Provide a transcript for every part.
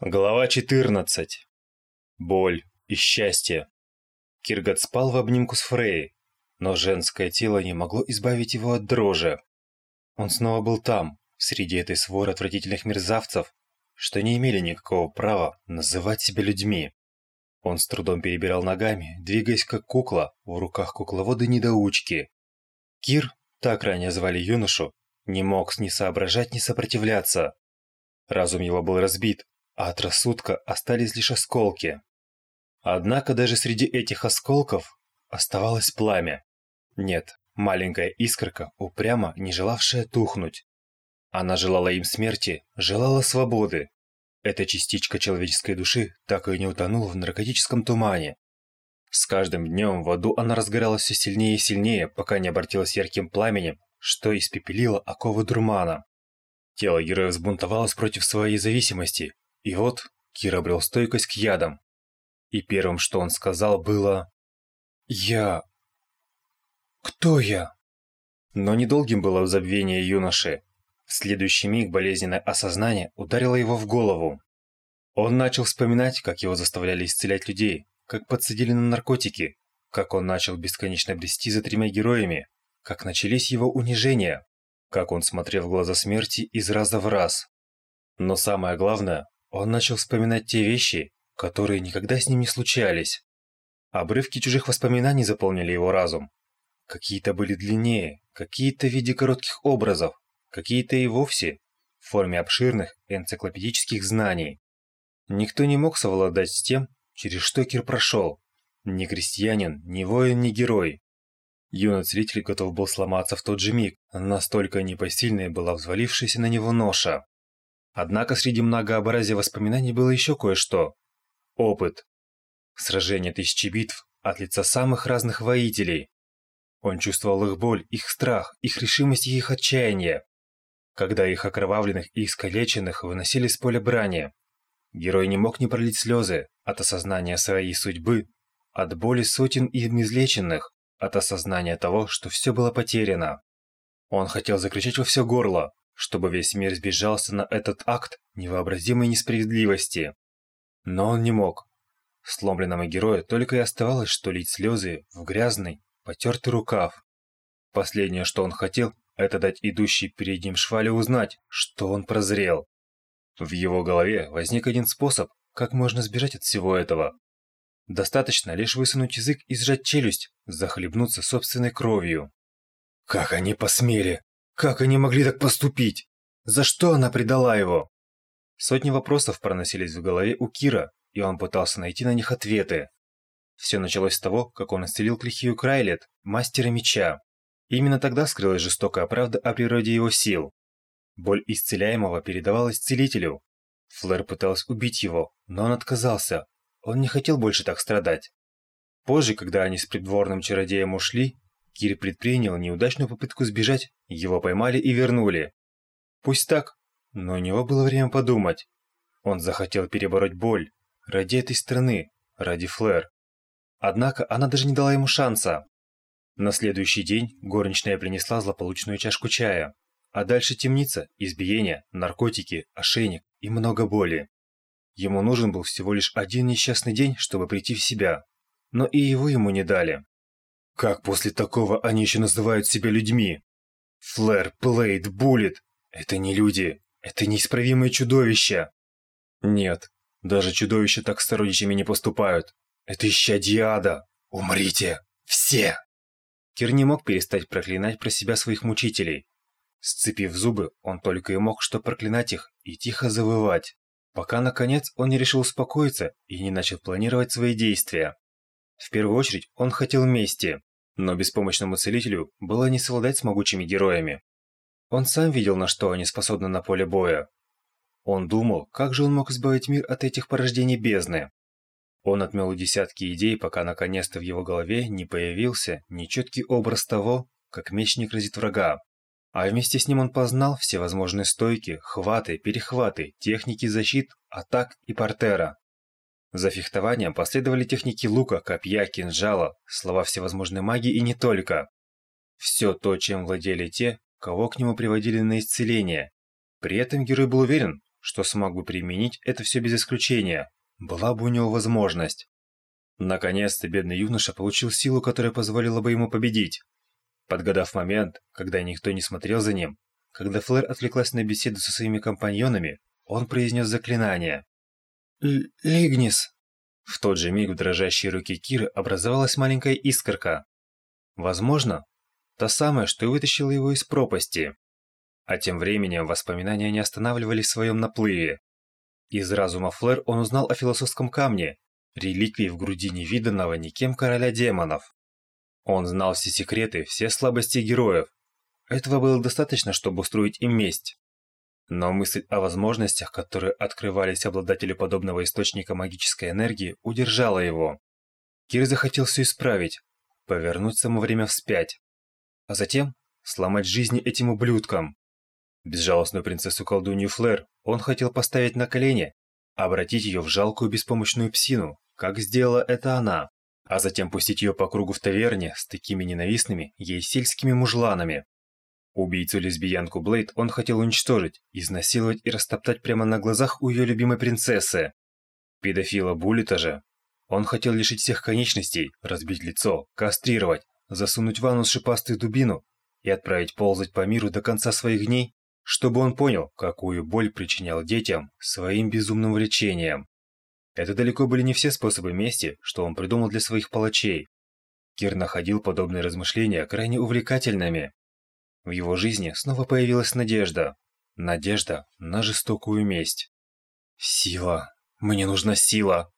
Глава 14. Боль и счастье. Киргат спал в обнимку с Фрей, но женское тело не могло избавить его от дрожи. Он снова был там, среди этой своры отвратительных мерзавцев, что не имели никакого права называть себя людьми. Он с трудом перебирал ногами, двигаясь как кукла в руках кукловода-недоучки. Кир, так ранее звали юношу, не мог ни соображать, ни сопротивляться. Разум его был разбит, а от рассудка остались лишь осколки. Однако даже среди этих осколков оставалось пламя. Нет, маленькая искорка, упрямо не желавшая тухнуть. Она желала им смерти, желала свободы. Эта частичка человеческой души так и не утонула в наркотическом тумане. С каждым днем в аду она разгоралась все сильнее и сильнее, пока не обратилась ярким пламенем, что испепелило оковы дурмана. Тело героя взбунтовалось против своей зависимости, и вот Кир обрел стойкость к ядам. И первым, что он сказал, было «Я... кто я?» Но недолгим было забвение юноши. В следующий миг болезненное осознание ударило его в голову. Он начал вспоминать, как его заставляли исцелять людей, как подсадили на наркотики, как он начал бесконечно брести за тремя героями, как начались его унижения, как он смотрел в глаза смерти из раза в раз. Но самое главное, он начал вспоминать те вещи, которые никогда с ним не случались. Обрывки чужих воспоминаний заполнили его разум. Какие-то были длиннее, какие-то в виде коротких образов, какие-то и вовсе в форме обширных энциклопедических знаний. Никто не мог совладать с тем, через что Кир прошел. Ни крестьянин, ни воин, ни герой. Юный целитель готов был сломаться в тот же миг, настолько непосильной была взвалившаяся на него ноша. Однако среди многообразия воспоминаний было еще кое-что. Опыт. Сражение тысячи битв от лица самых разных воителей. Он чувствовал их боль, их страх, их решимость и их отчаяние. Когда их окровавленных и искалеченных выносили с поля брани, герой не мог не пролить слезы от осознания своей судьбы, от боли сотен и излеченных, от осознания того, что все было потеряно. Он хотел закричать во все горло, чтобы весь мир сбежался на этот акт невообразимой несправедливости. Но он не мог. Сломленному герою только и оставалось, что лить слезы в грязный, потертый рукав. Последнее, что он хотел, это дать идущей перед ним швале узнать, что он прозрел. В его голове возник один способ, как можно сбежать от всего этого. Достаточно лишь высунуть язык и сжать челюсть, захлебнуться собственной кровью. «Как они посмели!» Как они могли так поступить? За что она предала его? Сотни вопросов проносились в голове у Кира, и он пытался найти на них ответы. Все началось с того, как он исцелил Клихию Крайлет, мастера меча. Именно тогда скрылась жестокая правда о природе его сил. Боль исцеляемого передавалась целителю. Флэр пыталась убить его, но он отказался. Он не хотел больше так страдать. Позже, когда они с придворным чародеем ушли, Кир предпринял неудачную попытку сбежать, его поймали и вернули. Пусть так, но у него было время подумать. Он захотел перебороть боль ради этой страны, ради Флэр. Однако она даже не дала ему шанса. На следующий день горничная принесла злополучную чашку чая, а дальше темница, избиение, наркотики, ошейник и много боли. Ему нужен был всего лишь один несчастный день, чтобы прийти в себя, но и его ему не дали. Как после такого они еще называют себя людьми? Флэр, Плейд, Буллет – это не люди, это неисправимые чудовища. Нет, даже чудовища так с сородичами не поступают. Это исчадье ада. Умрите! Все! Кир не мог перестать проклинать про себя своих мучителей. Сцепив зубы, он только и мог что проклинать их и тихо завывать, пока, наконец, он не решил успокоиться и не начал планировать свои действия. В первую очередь, он хотел мести. Но беспомощному целителю было не совладать с могучими героями. Он сам видел, на что они способны на поле боя. Он думал, как же он мог избавить мир от этих порождений бездны. Он отмел десятки идей, пока наконец-то в его голове не появился нечеткий образ того, как мечник разит врага. А вместе с ним он познал все возможные стойки, хваты, перехваты, техники защит, атак и портера. За фехтованием последовали техники лука, копья, кинжала, слова всевозможной магии и не только. Все то, чем владели те, кого к нему приводили на исцеление. При этом герой был уверен, что смог бы применить это все без исключения, была бы у него возможность. Наконец-то бедный юноша получил силу, которая позволила бы ему победить. Подгадав момент, когда никто не смотрел за ним, когда Флэр отвлеклась на беседу со своими компаньонами, он произнес заклинание. «Лигнис!» В тот же миг в дрожащей руке Киры образовалась маленькая искорка. Возможно, та самая, что вытащила его из пропасти. А тем временем воспоминания не останавливались в своем наплыве. Из разума Флэр он узнал о философском камне, реликвии в груди невиданного никем короля демонов. Он знал все секреты, все слабости героев. Этого было достаточно, чтобы устроить им месть. Но мысль о возможностях, которые открывались обладателю подобного источника магической энергии, удержала его. Кир захотел все исправить, повернуть само время вспять, а затем сломать жизни этим ублюдкам. Безжалостную принцессу-колдунью Флэр он хотел поставить на колени, обратить ее в жалкую беспомощную псину, как сделала это она, а затем пустить ее по кругу в таверне с такими ненавистными ей сельскими мужланами. Убийцу-лесбиянку Блейд он хотел уничтожить, изнасиловать и растоптать прямо на глазах у ее любимой принцессы. Педофила Буллета же он хотел лишить всех конечностей, разбить лицо, кастрировать, засунуть в анус шипастую дубину и отправить ползать по миру до конца своих дней, чтобы он понял, какую боль причинял детям своим безумным влечением. Это далеко были не все способы мести, что он придумал для своих палачей. Кир находил подобные размышления крайне увлекательными. В его жизни снова появилась надежда. Надежда на жестокую месть. Сила. Мне нужна сила.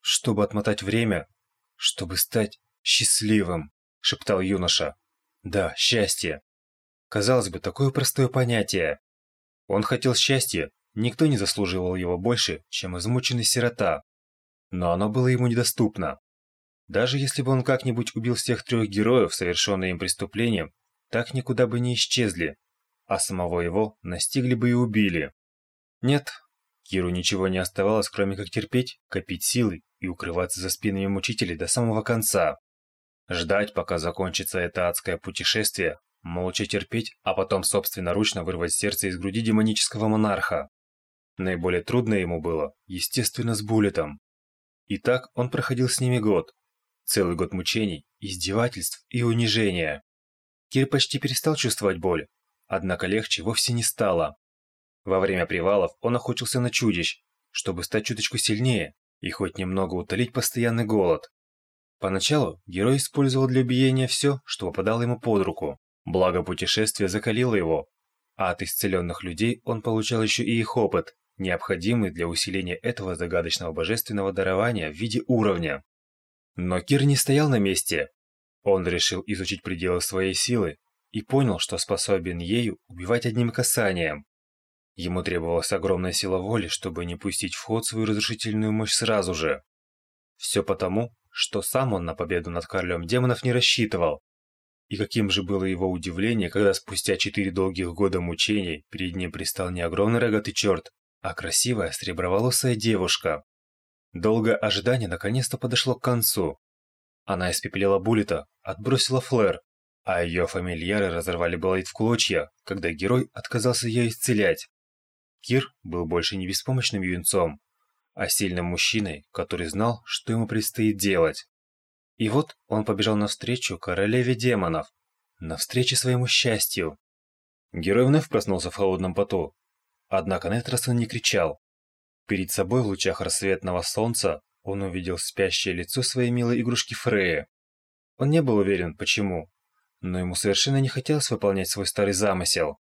Чтобы отмотать время, чтобы стать счастливым, шептал юноша. Да, счастье. Казалось бы, такое простое понятие. Он хотел счастья, никто не заслуживал его больше, чем измученный сирота. Но оно было ему недоступно. Даже если бы он как-нибудь убил всех трех героев, совершенные им преступлением, так никуда бы не исчезли, а самого его настигли бы и убили. Нет, Киру ничего не оставалось, кроме как терпеть, копить силы и укрываться за спинами мучителей до самого конца. Ждать, пока закончится это адское путешествие, молча терпеть, а потом собственноручно вырвать сердце из груди демонического монарха. Наиболее трудно ему было, естественно, с Буллетом. И так он проходил с ними год. Целый год мучений, издевательств и унижения. Кир почти перестал чувствовать боль, однако легче вовсе не стало. Во время привалов он охотился на чудищ, чтобы стать чуточку сильнее и хоть немного утолить постоянный голод. Поначалу герой использовал для убиения все, что попадало ему под руку, благо путешествие закалило его, а от исцеленных людей он получал еще и их опыт, необходимый для усиления этого загадочного божественного дарования в виде уровня. Но Кир не стоял на месте. Он решил изучить пределы своей силы и понял, что способен ею убивать одним касанием. Ему требовалась огромная сила воли, чтобы не пустить в ход свою разрушительную мощь сразу же. Все потому, что сам он на победу над королем демонов не рассчитывал. И каким же было его удивление, когда спустя четыре долгих года мучений перед ним пристал не огромный рогатый черт, а красивая среброволосая девушка. Долгое ожидание наконец-то подошло к концу. Она испепелила Буллета, отбросила флэр, а ее фамильяры разорвали Блейд в клочья, когда герой отказался ее исцелять. Кир был больше не беспомощным юнцом, а сильным мужчиной, который знал, что ему предстоит делать. И вот он побежал навстречу королеве демонов, навстречу своему счастью. Герой вновь проснулся в холодном поту, однако на этот раз он не кричал. Перед собой в лучах рассветного солнца он увидел спящее лицо своей милой игрушки Фрея. Он не был уверен, почему, но ему совершенно не хотелось выполнять свой старый замысел.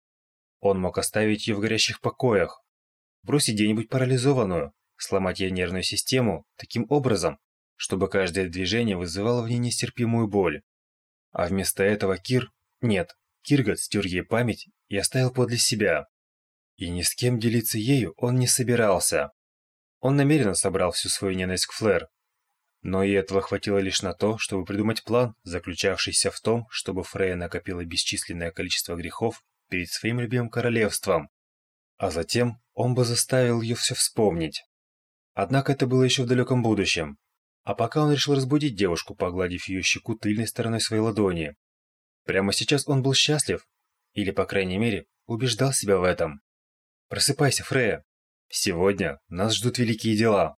Он мог оставить ее в горящих покоях, бросить где-нибудь парализованную, сломать ей нервную систему таким образом, чтобы каждое движение вызывало в ней нестерпимую боль. А вместо этого Кир... Нет, Киргат стер ей память и оставил подле себя. И ни с кем делиться ею он не собирался. Он намеренно собрал всю свою ненависть к Флэр. Но и этого хватило лишь на то, чтобы придумать план, заключавшийся в том, чтобы Фрея накопила бесчисленное количество грехов перед своим любимым королевством. А затем он бы заставил ее все вспомнить. Однако это было еще в далеком будущем. А пока он решил разбудить девушку, погладив ее щеку тыльной стороной своей ладони. Прямо сейчас он был счастлив, или, по крайней мере, убеждал себя в этом. «Просыпайся, Фрея!» Сегодня нас ждут великие дела.